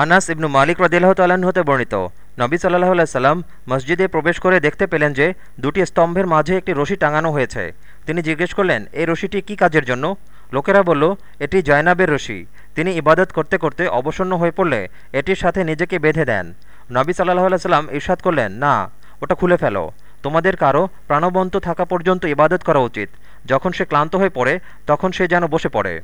আনাস ইবনু মালিক রদিল্লাহ তাল্লাহ্ন হতে বর্ণিত। নবী সাল্লাহ সাল্লাম মসজিদে প্রবেশ করে দেখতে পেলেন যে দুটি স্তম্ভের মাঝে একটি রশি টাঙানো হয়েছে। তিনি জিজ্ঞেস করলেন, এই রশিটি কী কাজের জন্য? লোকেরা বলল, এটি জয়নাবের রশি। তিনি ইবাদত করতে করতে অবসন্ন হয়ে পড়লে এটির সাথে নিজেকে বেঁধে দেন। নবী সাল্লাহ সাল্লাম ইরশাদ করলেন, না, ওটা খুলে ফেলো। তোমাদের কারও প্রাণবন্ত থাকা পর্যন্ত ইবাদত করা উচিত। যখন সে ক্লান্ত হয়ে পড়ে, তখন সে যেন বসে পড়ে।